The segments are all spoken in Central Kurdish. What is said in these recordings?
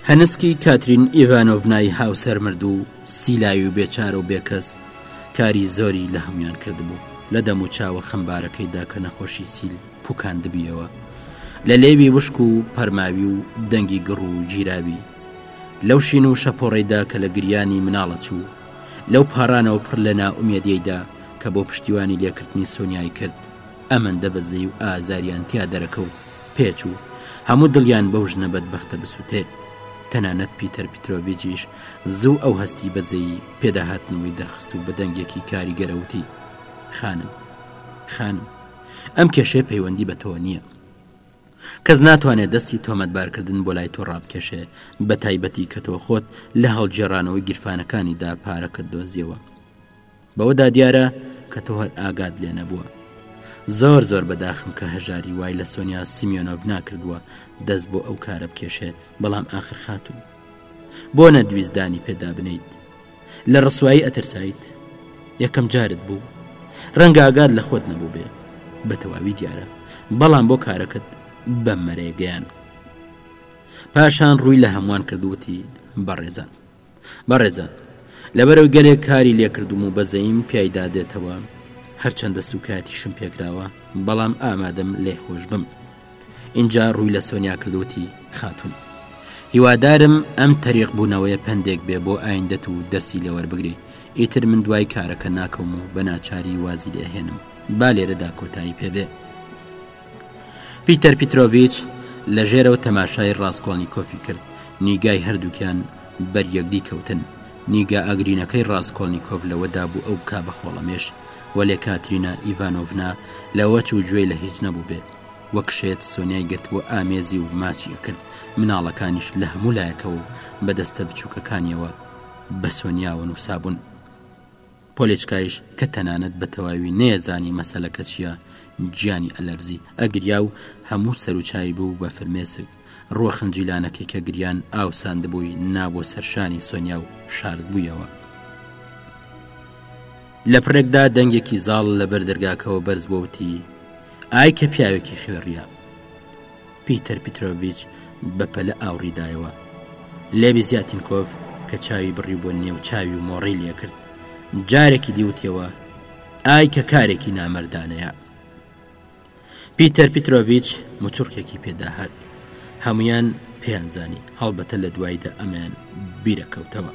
هەنسکی کاترین ئیڤانۆڤنای هاوسەر مرد و سیلای و بێچار و بێکەس کاری زۆری لە هەمویان کردبوو لە دەم و چاوە خەمبارەکەیدا کە نەخۆشی سیل پوکاندبیەوە لە لێوی وشک و پەرماوی و دەنگی گڕ و گیراوی لەو شین و شەپۆڕیدا کە لە گریانی مناڵە چوو لەو پارانەوە پڕ لە نائومێدیدا کە بۆ پشتیوانی لێکردنی سۆنیای کرد ئەمەندە بەزەی و ئازاریان تیا دەرەکەوت پێچوو هەموو دڵیان بەو ژنە بەدبەختە بسوتێ. تەنانەت پیتەر پیترۆڤیجیش زوو ئەو هەستی بەزەیی پێدا هاتنەوەی دەرخست و بە دەنگێکی کاریگەرە وتی، خانم، خانم، ئەم کێشەیە پەیوەندی بە تۆوە نییە. کەس ناتوانێ دەستی تۆمەتبارکردن بۆ لای تۆ ڕابکێشێ، بەتایبەتی کە تۆ خۆت لە هەڵگێڕانەوەی گیرفانەکانیدا پارەکەت دۆزییەوە. بەوەدا دیارە کە تۆ هەر ئاگات لێ نەبووە. زۆر زۆر بەداخم کە هەژاری وای لە سۆنیا سیمیۆنۆڤنا کردووە دەست بۆ ئەو کارە بکێشێ بەڵام ئاخر خاتوو. بۆ نەتویست دانی پێدا بنێیت. لە ڕسوایی ئەترسایت؟ یەکەم جارت بوو؟ ڕەنگە ئاگات لە خۆت نەبووبێ. بە تەواوی دیارە. بەڵام بۆ کارەکەت بەم مەرەیە گەیاند. پاشان ڕووی لە هەمووان کرد و وتی، بەڕێزان. بەڕێزان لەبەرئەوەی گەلێک کاری لێکردووم و بەزەیم پیای دادێتەوە هەرچەندە سوکایەتیشم پێکراوە بەڵام ئامادەم لێ خۆش بم اینجا ڕووی لە سۆنیا کردوتی خاتون هیوادارم ئەم تەریق بوونەوەیە پندێک بێ بۆ ئایندەت و دەسی لێوەربگری ئیتر من دوای کارەکە ناکەم و بە ناچاری وازی لێهێنم با لێرەدا کۆتایی پێبێ پیتەر پیترۆڤیچ لە ژێرەوە تەماشای ڕاسکۆڵنیکۆفی کرد، نیگای هەردووکیان بەر یەکدی کەوتن، نیگا ئاگرینەکەی ڕاسکۆڵنیکۆف لەوەدا بوو ئەو بکا بە خۆڵەمێش، وەلێ کاترینا ئیڤانۆڤنا لەوە چوو گوێی لە هیچ نەبووبێ. وەک شێت سۆنیای گرتبووە ئامێزی و ماچی ئەکرد، مناڵەکانیش لە هەموو لایەکەوە و بە دەستە بچووکەکانییەوە بە سۆنیاوە نووسابوون. پۆلێچکایش کە تەنانەت بە تەواوی نەیەزانی مەسەلەکە چییە، گیانی ئەلەرزی، ئەگریا و هەموو سەر و چاوی ببوو بە فرمێسک، ڕووە خنجیلانەکەی کە گریان ئاوساندبووی نا بۆ سەر شانی سۆنیا و شاردبوویەوە. لە پڕێکدا دەنگێکی زاڵ لە بەر دەرگاکەوە بەرز بووە وتی، ئای کە پیاوێکی خوێڕییە! پیتەر پیترۆڤیچ بە پەلە ئاوڕی دایەوە. لێڤی زیاتینکۆڤ کە چاوی بڕیبووە نێو چاوی و مۆڕەی لێکرد، جارێکی دی وتیەوە، ئای کە کارێکی نامەردانەیە! پیتەر پیترۆڤیچ مچوڕکێکی پێ داهات. هەموویان پێیانزانی، هەڵبەتە لە دواییدا ئەمەیان بیرەکەوتەوە.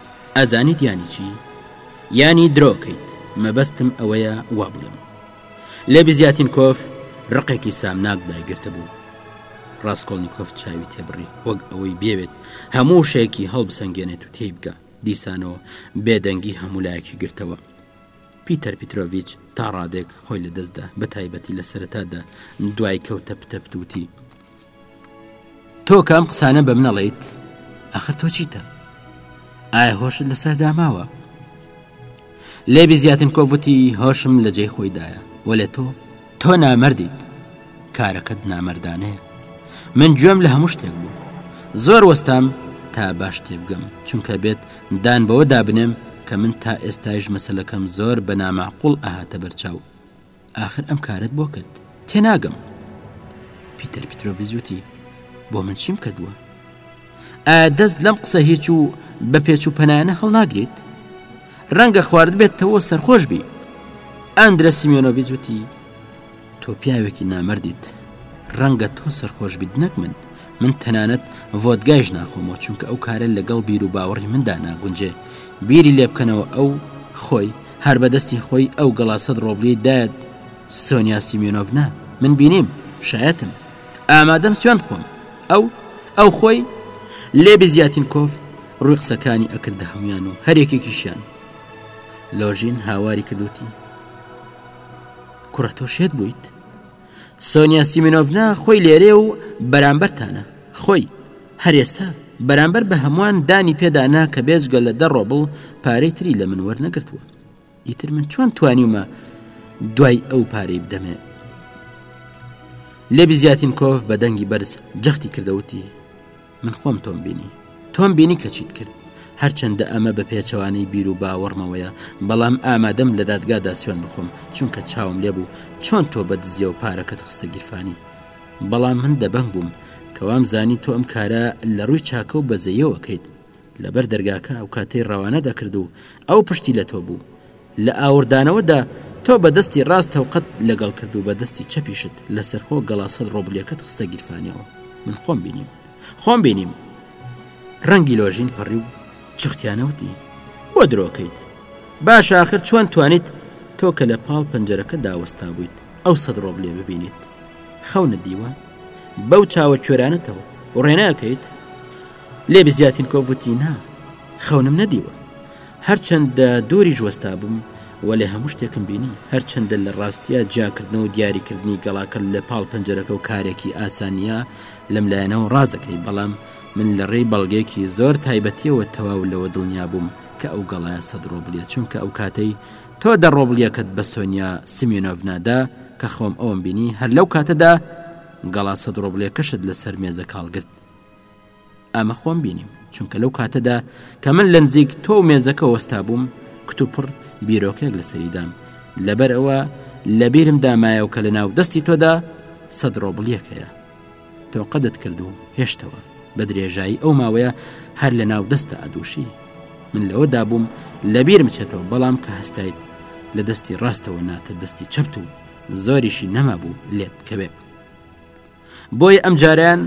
ئەزانیت یانی چی؟ یانی درۆکەیت مەبەستم ئەوەیە وابڵێم. لێبیزیاتینکۆف ڕقێکی سامناک دایگرتبوو. ڕاستکۆڵنیکۆف چاوی تێبڕی وەک ئەوەی بێوێت هەموو شەیەکی هەڵبسەنگێنێت و تێیبگا دیسانەوە بێدەنگی هەمولایەکی گرتەوە. پیتەر پیترۆڤچ تا ڕادێک خۆی لەدەستدا بە تایبەتی لە سەرەتادا دوای کەوتە پتەپت وتی. تۆ کام قسانە بە منەڵیت ئەخر تۆ چیتە ئایا هۆشت لەسەر داماوە لێ بزیاتن کۆڤەتی هۆشم لە جێ خۆیدایە وەلێ تۆ تۆ نامردیت کارەکەت نامردانەیە من گوێم لە هەموو شتێک بوو زۆر وەستام تا باش تێبگەم چونکە بێت دان بەوە دابنێم کە من تا ئێستایش مەسلەکەم زۆر بە نامەعقول ئەهاتە بەرچاو ئاخر ئەم کارەت بۆ کرد؟ تێناگەم. پیتەر پیترۆڤیچ وتی، بۆ من چیم کردووە؟ ئایا دەست لەم قسە هیچ و بە پێچ و پەنایانە هەڵناگریت؟ ڕەنگە خوارد بێتەوە سەرخۆش بی. ئەندرە سیمیۆنۆڤیچ وتی، تۆ پیاوێکی نامەردیت. ڕەنگە تۆ سەرخۆش بیت نەک من. من تەنانەت ڤۆدگایش ناخۆمەوە چونکە ئەو کارە لەگەڵ بیر و باوەڕی مندا ناگونجێ. بیری لێ بکەنەوە ئەو خۆی، هەر بە دەستی خۆی ئەو گەڵا سەد ڕۆبلی دایەت سۆنیا سیمیۆنۆڤنا من بینیم شایەتم ئامادەم سوێن بخۆم ئەو ئەو خۆی لێ بزیاتین کۆف ڕووی قسەکانی ئەکردە هەمویان و هەرێکێکیشیان لۆژین هاواری کردوتی کوڕە تۆ شێت بوویت سۆنیا سیمینۆڤنا خۆی لێرەیە و بەرامبەرتانە، خۆی، هەر ئێستا، بەرامبەر بە هەمووان دانی پێدا نا کە بێجگە لە دە ڕۆبڵ پارەی تری لە من وەرنەگرتووە. ئیتر من چۆن توانیومە دوای ئەو پارەی بدەمێ؟ لێبیزیاتینکۆف بە دەنگی بەرز جەختی کردەوتی، من خۆم تۆم بینی تۆم بینی کە چیت کرد هەرچەندە ئەمە بە پێچەوانەی بیر و باوەڕمەوەیە بەڵام ئامادەم لە دادگادا سوێن بخۆم چونکە چاوم لێ بوو چۆن تۆ بە دزیە و پارەکەت خستە گیرفانی بەڵام من دەبنگ بووم کەوام زانی تۆ ئەم کارە لە ڕووی چاکە و بەزەیەوەکەیت لەبەر دەرگاکە ئەوکاتەی ڕەوانە دەکرد و ئەو پشتی لە تۆ بوو لە ئاوردانەوەدا تۆ بە دەستی ڕاست تەوقەت لەگەڵ کرد و بە دەستی چەپیشت لە سەرخۆ گەڵا سەد ڕۆبلیەکەت خستە گیرفانیەوە من خۆم بینیم خۆم بینیم ڕەنگی لۆژین پەڕی و چختیانەوتی بۆ درۆکەیت باش آخر چۆن توانیت تۆ کە لە پاڵ پەنجەرەکە داوەستا بوویت ئەو سەد ڕۆبلێ ببینیت خەونە دیوە بەو چاوە کوێرانەتەوە و ڕێناکەیت لێ بزیاتینکۆڤ وتی نا خەونم نەدیوە هەرچەندە دووری ژوەستا بووم و لە هەموو شتێکم بینی هەرچەندە لە ڕاستە جاکردن و دیاریکردنی گەڵاکە لە پاڵ پەنجەرەکە و کارێکی ئاسانیە لەم لایەنەوە ڕازەکەی بەڵام من لە ڕێی بەڵگێکی زۆر تایبەتیەوە تەواو لەوە دڵنیا بووم کە ئەو گەڵایە سەد ڕۆبلیە چونکە ئەو کاتەی تۆ دە ڕۆبلیەکەت بە سۆنیا سیمینۆڤنادا کە خۆم ئەوم بینی هەر لەو کاتەدا گەڵا سەد ڕۆبلێکەشت لەسەر مێزە کاڵگرت ئەمە خۆم بینیم چونکە لەو کاتەدا کە من لە نزیک تۆ و مێزەکە وەستا بووم کتوپڕ بیرۆکێک لە سەریدام لەبەر ئەوە لەبیرم دامایە و کە لە ناو دەستی تۆدا سەد ڕۆبڵیەک هەیە تۆ قەدت کرد و هێشتەوە بە درێژایی ئەو ماوەیە هەر لە ناو دەستە ئەدوشی من لەوە دابووم لەبیرم چێتەوە بەڵام کە هەستایت لە دەستی ڕاستەوە ناتە دەستی چەپت و زۆریشی نەمابوو لێت بکەوێت بۆیە ئەم جارەیان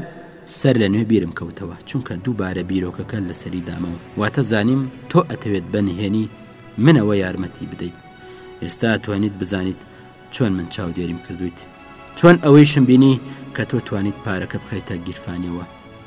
سەر لە نوێ بیرم کەوتەوە چونکە دووبارە بیرۆکەکە لەسەری دامەوە واتە زانیم تۆ ئەتەوێت بە نهێنی منەوە یارمەتی بدەیت ئێستا توانیت بزانیت چۆن من چاودێریم کردویت چۆن ئەوەیشم بینی کە تۆ توانیت پارەکە بخەیتە گیرفانیەوە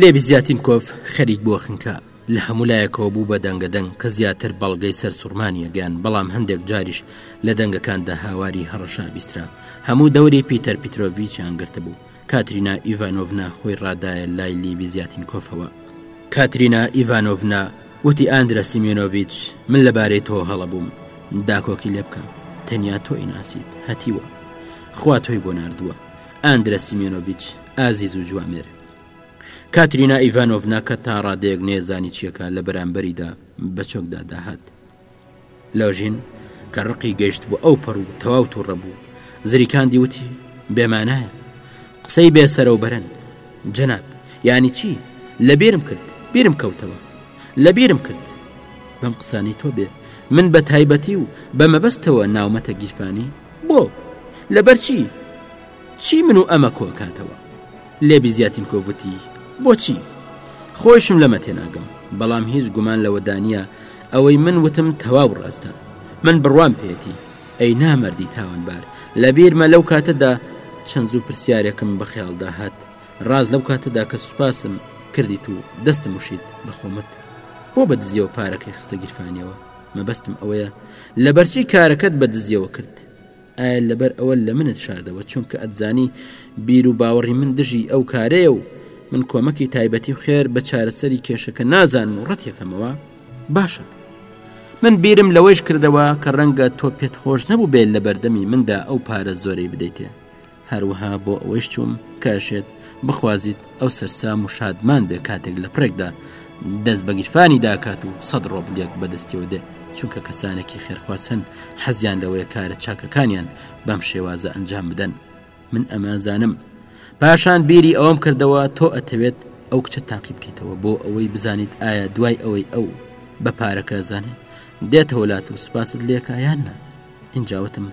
لێبزیاتینکۆف خەریک بووە خنکە لە هەموو لایەکەوە بوو بە دەنگە دەنگ کە زیاتر بەڵگەی سەر سوورمانە گەیان بەڵام هەندێک جاریش لە دەنگەکاندا هاواری هەڕەشە بیسترا هەموو دەوری پیتەر پیتۆڤچیان گرتبوو کاترینا ئیڤانۆڤنا خۆی ڕادایە لای لیڤی زیاتینکۆفەوە. کاترینا ئیڤانۆڤنا وتی ئاندرە سیمیۆنۆڤیچ، من لەبارەی تۆ هەڵە بووم. داکۆکی لێ بکە. تەنیا تۆ ئیناسیت. هەتیوە. خوا تۆی بۆ ناردووە. ئاندرە سیمیۆنۆڤیچ، ئازیز و جوامێر. کاترینا ئیڤانۆڤنا کە تا ڕادەیەک نەیەزانی چییەکا لە بەرامبەریدا بە چۆکدا داهات. لۆژین کە ڕقی گەیشتبوو ئەو پەڕ و تەواو تووڕە بوو زریکان دیوتی بێمانایە قسەی بێ سەرەو بەرن جەناب یانی چی لە بیرم کرد بیرم کەوتەوە لە بیرم کرد بەم قسانی تۆ بێ من بە تایبەتی و بە مەبەستەوە ناومەتە گیرفانی بۆ لەبەرچی چی من و ئەمە کۆکاتەوە لێبی زیاتینکۆڤ وتی، بۆچی؟ خۆیشم لەمە تێناگەم، بەڵام هیچ گومان لەوەدانییە ئەوەی من وتم تەواو ڕاستە. من بڕوام پێیەتی. ئەی نامەردی تاوانبار، لەبیرمە لەو کاتەدا چەند زوو پرسیارێکم بە خەیاڵدا هات، ڕاست لەو کاتەدا کە سوپاسم کردیت و دەستم وشیت، بە خۆم وت، بۆ بە دزییەوە پارەکەی خستە گیرفانییەوە؟ مەبەستم ئەوەیە، لەبەرچی کارەکەت بە دزییەوە کرد؟ ئایا لەبەر ئەوە لە منت شاردەوە چونکە ئەتزانی بیر و باوەڕی من دژی ئەو کارەیە و من کۆمەکی تایبەتی و خێر بە چارەسەری کێشەکە نازانم و ڕەتیەکەمەوە باشە من بیرم لەوەیش کردەوە کە ڕەنگە تۆ پێت خۆش نەبوو بێت لە بەردەمی مندا ئەو پارە زۆرەی بدەیتێ هەروەها بۆ ئەوەیش چووم کەشێت بخوازیت ئەو سەرسام و شادمان بێ کاتێک لە پرێکدا دەست بە گیرفانی داکات و سەد ڕۆبلێک بەدەستیەوە دێ چونکە کەسانێکی خێرخواز هەن حەزیان لەوەیە کارە چاکەکانیان بەم شێوازە ئەنجام بدەن من ئەمازانم پاشان بیری ئەوم کردەوە تۆ ئەتەوێت ئەو کچە تاقی بکەیتەوە بۆ ئەوەی بزانیت ئایا دوای ئەوەی ئەو بە پارەکە زانێ دێتەوە لات و سوپاست لێکایان نە ئینجا وتم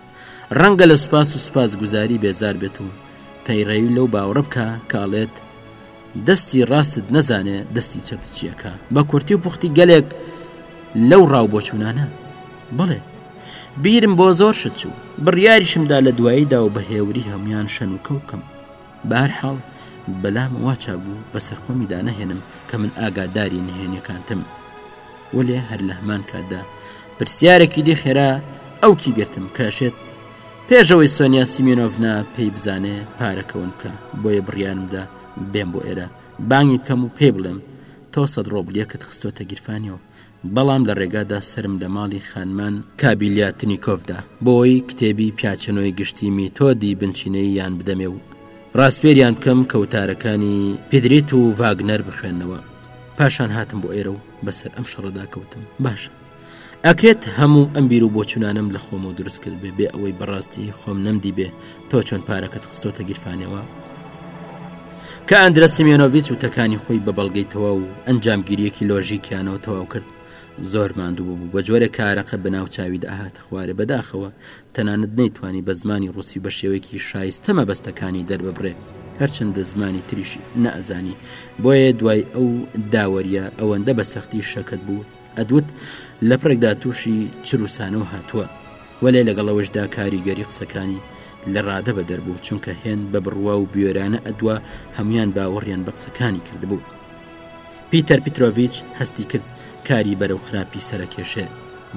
ڕەنگە لە سوپاس و سوپاس گوزاری بێزار بێت و پەیڕەوی لەو باوەڕە بکە کاڵێت دەستی ڕاستت نەزانێ دەستی چەپ چیەکە بە کورتی و پوختی گەلێک لەو ڕاو بۆچوونانە بڵێ بیرم بۆ زۆر شت چوو بڕیاریشمدا لە دواییدا و بە هێوری هەموان شەن و کەوکەم بەهەرحاڵ بەلام وا چاک بوو بەسەرخۆمی دانەهێنم کە من ئاگاداری نهێنیەکانتم وەلێ هەر لەهمان کاتدا پرسیارێکی دی خێرا ئەو کی گرتم کەشێت پێشەوەی سۆنیا سیمێنۆڤنا پێی بزانێ پارەکەون بکە بۆیە بڕیارمدا بێم بۆ ئێرە بانگی بکەم و پێی بڵێم تۆ سەد ڕۆبلیەکەت خستۆتە گیرفانیەوە بەڵام لە ڕێگادا سەرم لە ماڵی خانمان کابیلیا تنیکۆڤ دا، بۆی کتێبی پیاچنۆی گشتی میتۆدی بنچینەیی یان بدەمێ و ڕاسپێریان بکەم کە وتارەکانی پیدریت و ڤاگنەر بخوێننەوە. پاشان هاتم بۆ ئێرە و بەسەر ئەم شەڕەدا کەوتم. باشە. ئەکرێت هەموو ئەم بیروبۆچونانەم لە خۆمەوە دروست کردبێ بێ ئەوەی بە ڕاستی خۆم نەمدیبێ، تۆ چۆن پارەکەت خستۆتە گیرفانەوە کە ئەندرە سیمێنۆڤچ و تەکانی خۆی بە بەڵگەی تەواو و ئەنجامگیریەکی لۆژیکیانەوە تەواو کرد زۆر ماندوو بوو بە جۆرە کارەکە بە ناو چاوی داهاتە خوارێ بەداخەوە تەنانەت نەیتوانی بە زمانی ڕوسی بە شێوەیەکی شایستە مەبەستەکانی دەرببڕێ هەرچەندە زمانی تریش نەئەزانی بۆیە دوای ئەو داوەریە ئەوەندە بە سەختی شەکەت بوو ئەدوت لە پڕێکدا تووشی چروسانەوە هاتووە وەلێ لەگەڵ ئەوەشدا کاریگەری قسەکانی لە ڕادە بە دەربوو چونکە هێن بە بڕوا و بوێرانە ئەدوا هەمویان باوەڕیان بە قسەکانی کردبوو پیتەر پیتۆڤچ هەستی کرد کاری بەرەو خراپی سەرەکێشێ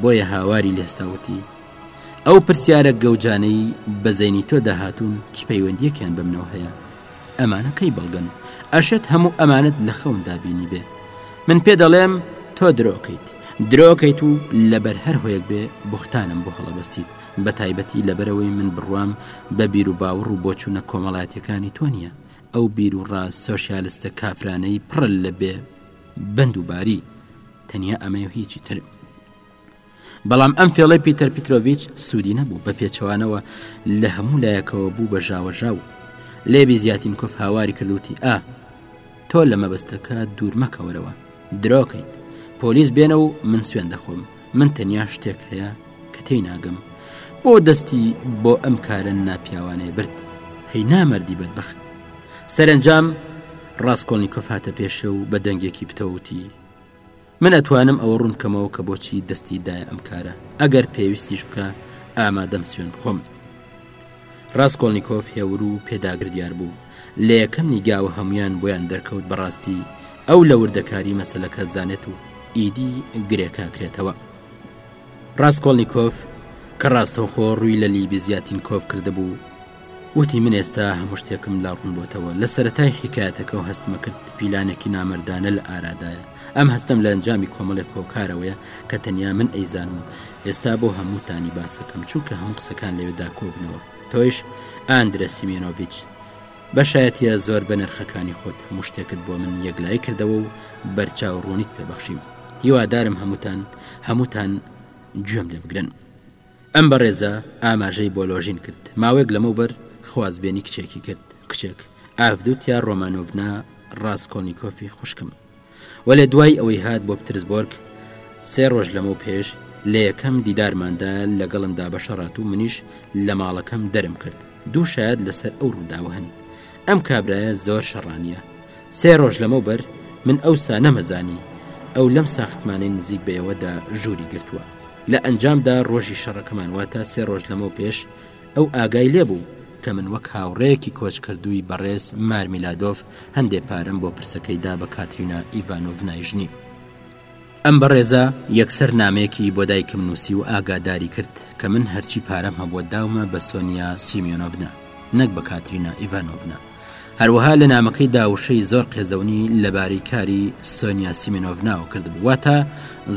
بۆیە هاواری لێستاوتی ئەو پرسیارە گەوجانەی بەزەینی تۆ داهاتون چ پەیوەندیەکیان بەمنەوە هەیە ئەمانە کەی بەڵگەن؟ ئەشێت هەموو ئەمانەت لە خەوندا بینیبێ. من پێ دەڵێم تۆ درۆکەیت. درۆکەیت و لەبەر هەر هۆیەک بێ بوختانم بۆ هەڵەبەستیت، بە تایبەتی لەبەرئەوەی من بڕوام بە بیروباوەڕ و بۆچوونە کۆمەڵاتیەکانی تۆ نییە، ئەو بیروڕا سۆشیالستە کافرانەی پڕە لە بێ بەند و باری. تەنیا ئەمەی و هیچی تر. بەڵام ئەم فێڵەی پیتەر پیتۆڤچ سوودی نەبوو بە پێچەوانەوە لە هەموو لایەکەوە بوو بە ژاوەژاو لێبی زیاتین کۆف هاواری کردوتی ئا تۆ لە مەبەستەکە دوورمەکەوەرەوە درۆکەیت پۆلیس بێنە و من سوێن دەخۆم من تەنیا شتێک هەیە کە تێی ناگەم بۆ دەستی بۆ ئەم کارە ناپیاوانەیە برد هەی نامەردی بەدبخت سەرنجام ڕاستکۆنی کۆفاتە پێشە و بە دەنگێکی پتەوتی من ئەتوانم ئەوە ڕوون کەمەوە کە بۆچی دەستی دایە ئەم کارە ئەگەر پێویستیش بکە ئامادەم سوێن بخۆم ڕاستکۆلنییکۆف هێور و پێداگر دیار بوو لە یەکەم نیگاوە هەمویان بۆیان دەرکەوت بەڕاستی ئەو لە وردەکاری مەسلەکە زانێت و ئیدی گرێکاکرێتەوە ڕاستکۆلنییکۆف کە ڕاستەوخۆ ڕووی لە لیبی زیاتین کۆف کردبوو وتی من ئێستا هەموو شتێکم لا ڕوون بۆتەوە لە سەرەتای حیکایەتەکەو هەستمە کرد پیلانێکی نامەردانە لە ئارادایە ئەم هەستەم لە ئەنجامی کۆمەڵێک هۆکارەوەیە کە تەنیا من ئەیزان و ئێستا بۆ هەمووتانی باسەکەم چونکە هەموو قسەکان لەوێدا کۆبنەوە تۆیش ئاندرە سیمێنۆڤچ بە شایەتە زۆر بە نرخەکانی خۆت هەموو شتێکت بۆ من یەکلای کردەوە و بەرچاو ڕوونیت پێبەخشیم هیوادارم هەمووتان هەمووتان گوێم لێ بگرن. ئەم بەڕێزە ئاماژەی بۆ لۆژین کرد، ماوەیەک لەمەوبەر خوازبێنی کچێکی کرد، کچێک، ئاڤدوتیا ڕۆمانۆڤنا ڕاسکۆلنیکۆفی خوشکم. وەلێ دوای ئەوەی هات بۆ پترسبۆرگ، سێ ڕۆژ لەمەو پێش، لە یەکەم دیدارماندا لەگەڵم دابەشەڕات و منیش لە ماڵەکەم دەرم کرد. دوو شایەد لەسەر ئەو ڕووداوە هەن. ئەم کابرایە زۆر شەڕانییە. سێ ڕۆژ لەمەوبەر من ئەوسا نەمەزانی ئەو لەم ساختمانەی نزیک بەیەوەدا ژووری گرتووە. لە ئەنجامدا ڕۆژی شەڕەکەمان واتە سێ ڕۆژ لەمەو پێش ئەو ئاگای لێ بوو، کە من وەک هاوڕێیەکی کۆچکردووی بەڕێز مارمیلادۆف هەندێ پارەم بۆ پرسەکەی دا بە کاترینا ئیڤانۆڤنای ژنی. ئەم بەڕێزە یەکسەر نامەیەکی بۆ دایکم نووسی و ئاگاداری کرد کە من هەرچی پارەم هەبووە داومە بە سۆنیا سیمیۆنۆڤنا نەک بە کاترینا ئیڤانۆڤنا هەروەها لە نامەکەی داوشەی زۆر قێزەونی لەبارەی کاری سۆنیا سیمینۆڤناوە کردبوو واتە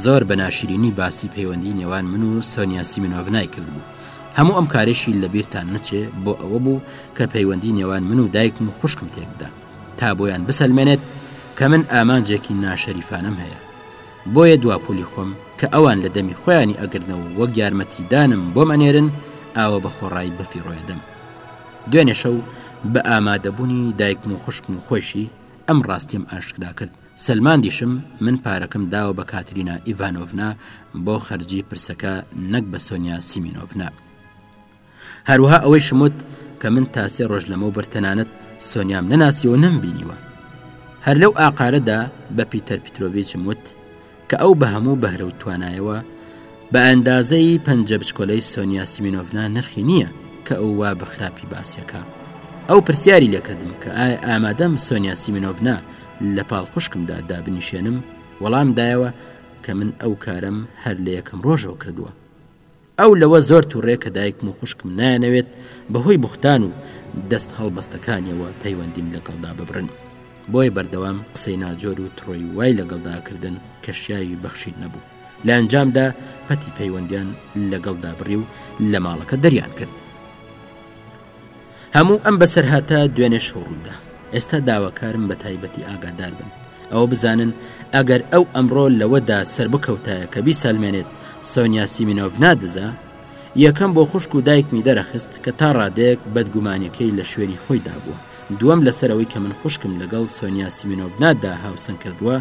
زۆر بە ناشرینی باسی پەیوەندی نێوان من و سۆنیا سیمینۆڤنای کردبوو هەموو ئەم کارێکی لەبیرتان نەچێ بۆ ئەوە بوو کە پەیوەندی نێوان من و دایکم و خوشکم تێکدا تا بۆیان بسەلمێنێت کە من ئامانجێکی ناشەریفانەم هەیە بۆیە دواپولی خۆم کە ئەوان لە دەمی خۆیانی ئەگرنەوە وەک یارمەتی دانم بۆم ئەنێرن ئاوە بە خۆڕایی بەفیڕۆیەدەم دوێنێ شەو بە ئامادەبوونی دایکم و خوشکم و خۆشی ئەم ڕاستیم ئاشکرا کرد سەلماندیشم من پارەکەم داوە بە کاترینا ئیڤانۆڤنا بۆ خەرجی پرسەکە نەک بە سۆنیا سیمینۆڤنا. هەروەها ئەوەیشم وت کە من تا سێ ڕۆژ لەمەوبەر تەنانەت سۆنیام نەناسیوە و نەمبینیوە. هەر لەو ئاقارەدا بە پیتەر پیترۆڤیچم وت کە ئەو بە هەموو بەهرە و توانایەوە بە ئەندازەی پەنجە بچکۆلەی سۆنیا سیمینۆڤنا نرخی نییە کە ئەو وا بە خراپی باسیەکا. ئەو پرسیاری لێ کردم کە ئایا ئامادەم سۆنیا سیمینۆڤنا لە پاڵ خوشکمدا دابنیشێنم، وەڵام دایەوە کە من ئەو کارەم هەر لە یەکەم ڕۆژەوە کردووە. ئەو لەوە زۆر توڕەیە کە دایکم و خوشکم نایانەوێت بەهۆی بوختان و دەست هەڵبەستەکانیەوە پەیوەندیم لەگەڵدا ببڕن، بۆیە بەردەوام قسەی ناجۆر و تڕۆی وای لەگەڵدا ئەکردن کە شیاوی بەخشین نەبوو، لە ئەنجامدا پەتی پەیوەندیان لەگەڵدا بڕی و لە ماڵەکە دەریان کرد. هەموو ئەم بەسەرهاتە دوێنێ شەو ڕوویدا. ئێستا داواکارم بە تایبەتی ئاگادار بن. ئەوە بزانن ئەگەر ئەو ئەمڕۆ لەوەدا سەربکەوتایە کە بیسەلمێنێت سۆنیا سیمینۆڤنا دزە، یەکەم بۆ خوشک و دایکمی دەرەخست کە تا ڕادەیەک بەدگومانییەکەی لە شوێنی خۆی دابووە، دووەم لەسەر ئەوەی کە من خوشکم لەگەڵ سۆنیا سیمینۆڤنادا هاوسەنگ کردووە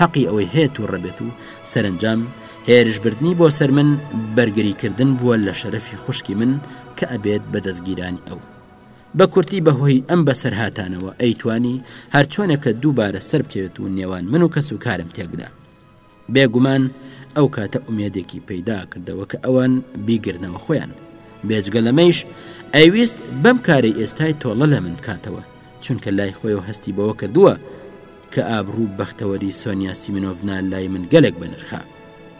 هەقی ئەوەی هەیە توڕە بێت و سەرەنجام هێرشبردنی بۆ سەر من بەرگریکردن بووە لە شەرەفی خوشکی من کە ئەبێت بە دەستگیرانی ئەو. بە کورتی بە هۆی ئەم بەسەرهاتانەوە ئەیتوانی هەرچۆنێکە دووبارە سەربکەوێت و نێوان من و کەسوکارم تێکبدا. بێ گومان ئەو کاتە ئومێدێکی پەیدا کردەوە کە ئەوان بیگرنەوە خۆیان. بێجگە لەمەیش ئەیویست بەم کارەی ئێستای تۆڵە لە من بکاتەوە، چونکە لای خۆیەوە هەستی بەوە کردووە کە ئابڕوو بەختەوەری سۆنیا سیمنۆڤنا لای من گەلێک بەنرخە.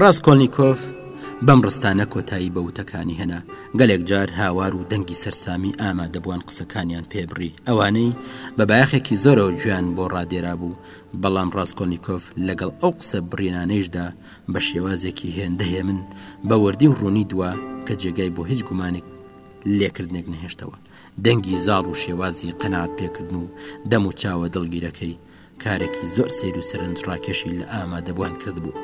ڕاسکۆلنیکۆف بەم ڕستانە کۆتایی بە وتەکانی هێنا، گەلێک جار هاوار و دەنگی سەرسامی ئامادەبووان قسەکانیان پێ بڕی، ئەوانەی بە بایەخێکی زۆرەوە گوێیان بۆ ڕادێرابوو، بەڵام ڕاسکۆلنیکۆف لەگەڵ ئەو قسە بڕینانەیشدا بە شێوازێکی هێندە هێمن بە وردی و ڕوونی دوا کە جێگای بۆ هیچ گومانێک لێکردنێک نەهێشتەوە، دەنگی زاڵ و شێوازی قەناعەتپێکردن و دەموچاوە دڵگیرەکەی کارێکی زۆر سەیر و سەرنج ڕاکێشی لە ئامادەبووان کردبوو.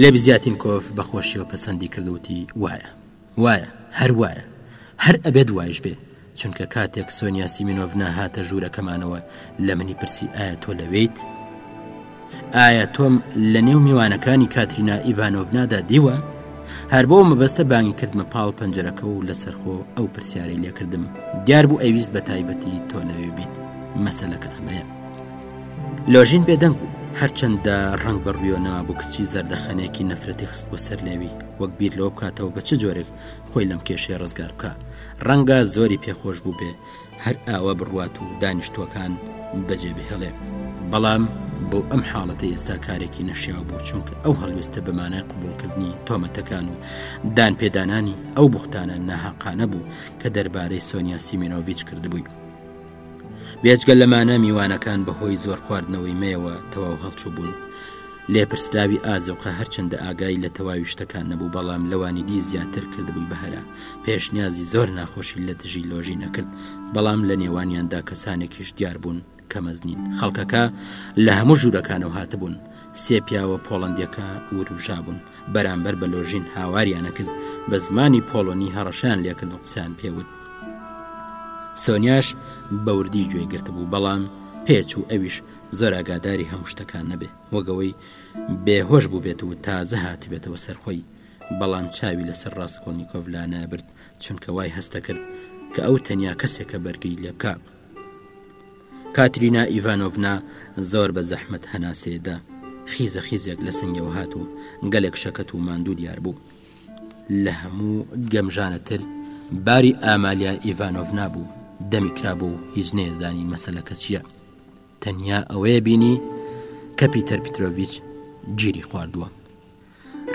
لێبزیاتینکۆف بە خۆشیەوە پەسەندی کرد و وتی، وایە. وایە. هەر وایە. هەر ئەبێت وایش بێ. چونکە کاتێک سۆنیا سیمینۆڤنا هاتە ژوورەکەمانەوە لە منی پرسی ئایا تۆ لەوێیت؟ ئایا تۆم لە نێو میوانەکانی کاترینا ئیڤانۆڤنادا دیوە؟ هەر بۆ مەبەستە بانگی کردمە پاڵ پەنجەرەکە و لە سەرخۆ ئەو پرسیارەی لێکردم دیار بوو ئەویست بە تایبەتی تۆ لەوێ بیت مەسلەکە ئەمەیە لۆژین بێدەنگ بوو هەرچەندە ڕنگ بە ڕویۆنەوە بۆ کچی زەردەخەنێکی نەفرەتی خست بۆ سەر لێوی وەک بیر لەوە بکاتەوە بە چ جۆرێک خۆی لەم کێشەیە ڕزگار بکە ڕەنگە زۆری پێخۆش بوو بێ هەر ئاوا بڕوات و دانیشتووەکان بەجێ بهێڵێ بەڵام بۆ ئەم حاڵەتە ئێستا کارێکی نەشیاو بوو چونکە ئەو هەڵوێستە بەمانای قوبولکردنی تۆمەتەکان و دان پێدانانی ئەو بختانە ناهاقانە بوو کە دەربارەی سۆنیا سیمینۆڤچ کردبووی بێجگە لەمانە میوانەکان بەهۆی زۆر خواردنەوەی مەیەوە تەواو هەڵچوو بوون لێپرسراوی ئازۆقە هەرچەندە ئاگای لە تەواوی شتەکان نەبوو بەڵام لەوانی دی زیاتر کردبووی بەهەرا پێشنیازی زۆر ناخۆشی لە دژی لۆژین ئەکرد بەڵام لە نێوانیاندا کەسانێکیش دیار بوون کە مەزنین خەڵکەکە لە هەموو ژوورەکانەوە هاتبوون سێ پیاوە پۆڵندەکە وروژا بوون بەرامبەر بە لۆژین هاواریانە کرد بە زمانی پۆڵۆنی هەڕەشان لێکرد و قسان پێوت سۆنیاش بەوردی گوێی گرتبوو بەڵام پێچ و ئەویش زۆر ئاگاداری هەموو شتەکان نەبێ وەگەوەی بێهۆش بووبێت و تازە هاتبێتەوە سەرخۆی بەڵام چاوی لەسەر ڕاستکۆلنییکۆڤ لا نابرد چونکە وای هەستەکرد کە ئەو تەنیا کەسێکە بەرگری لێ بکە کاترینا ئیڤانۆڤنا زۆر بە زەحمت هەناسێدا خیزە خیزێک لە سنگەوە هات و گەلێک شەکەت و ماندوو دیار بوو لە هەموو گەمژانەتر باری ئامالیا ئیڤانۆڤنا بوو دەمی کرابوو و هیچ نێزانی مەسلەکە چییە تەنیا ئەوەیە بینی کە پیتەر پیتۆڤچ گیری خواردووە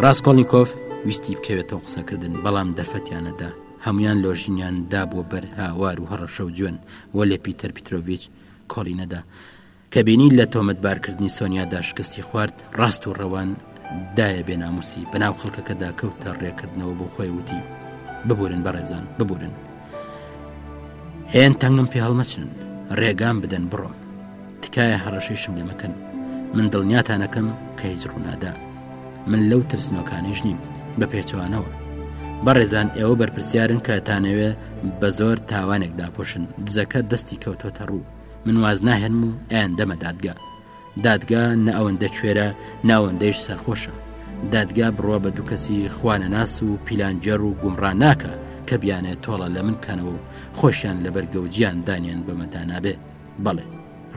ڕاستکۆڵنییکۆف ویستی بکەوێتەوە قسەکردن بەڵام دەرفەتیانەدا هەمویان لۆژینیان دابووە بەر هاوار و هەڕەشە و جوێن وە لێ پیتەر پیتۆڤچ کۆڵی نەدا کە بینی لە تۆمەتبارکردنی سۆنیادا شکستی خوارد ڕاست و ڕەوان دایە بێناموسی بەناو خەڵکەکەدا کەوتە ڕێکردنەوە بۆ خۆی وتی ببورن بەڕێزان ببورن هێن تەنگم پێ هەڵمەچن ڕێگام بدەن بڕۆم تکایە هەڕەشەیشم لێ مەکەن من دڵنیاتانەکەم کە هیچ ڕوونادا من لەو ترسنۆکانیش نیم بە پێچوانەوە بەڕێزان ئێوە بەرپرسیارن کە تانەوێ بە زۆر تاوانێک داپۆشن دزەکە دەستی کەوتۆتە ڕوو من واز ناهێنم و ئەیان دەمە دادگە دادگا نە ئەوەندە کوێرە ناوەندەیش سەرخۆشە دادگا بڕوا بە دوو کەسی خوانەناس و پیلانجێڕ و گومڕان ناکە کە بیانە تۆڵە لە من کەنەوە و خۆشیان لە بەرگەوجیان دانیان بەمەدا نابێ بەڵێ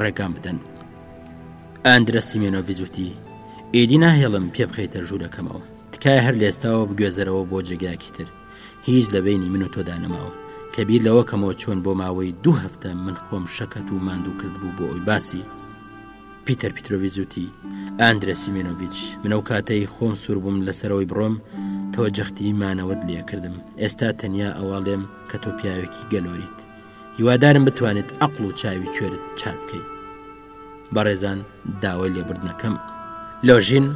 ڕێگام بدەن ئاندرە سیمێنۆ ڤزوتی ئیدی ناهێڵم پێ بخەیتە ژوورەکەمەوە تکایە هەر لێستاوە بگوێزەرەوە بۆ جێگاکی تر هیچ لە بەینی من و تۆدا نەماوە کە بیر لەوە کەمەوە چۆن بۆ ماوەی دوو هەفتە من خۆم شەکەت و ماندوو کرد بوو بۆ ئەوی باسی پیتەر پیترۆڤزوتی ئاندرە سیمێنۆڤچ منەو کاتەی خۆم سووربووم لەسەرەوەی بڕۆم تۆ جەختی مانەوەت لێکردم ئێستا تەنیا ئەواڵێم کە تۆ پیاوێکی گەلۆریت هیوادارم بتوانێت ئەقل و چاوی کوێرت چاک بکەیت بەڕێزان داوای لێبوردنەکەم لۆژین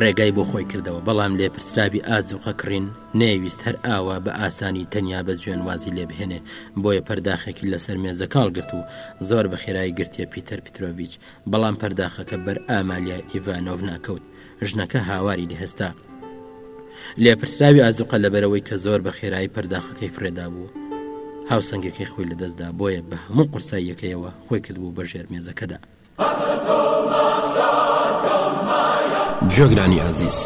ڕێگای بۆ خۆی کردەوە بەڵام لێپرسراوی ئازوقە کڕین نەیویست هەر ئاوا بە ئاسانی تەنیا بە جوێن وازی لێ بهێنێ بۆیە پەرداخێکی لەسەر مێزە کاڵ گرت و زۆر بە خێرایی گرتیە پیتەر پیترۆڤچ بەڵام پەرداخەکە بەر ئامالیا ئیڤانۆڤ ناکەوت ژنەکە هاواری لێ هەستا. لێپرسراوی ئازوقە لەبەرەوەی کە زۆر بە خێرایی پەرداخەکەی فرێدابوو هاوسەنگەکەی خۆی لەدەستدا بۆیە بە هەموو قورساییەکەیەوە خۆی کردبوو بە ژێر مێزەکەدا. جۆگرانی ئازیز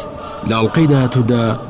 لە ئەڵقەی داهاتوودا.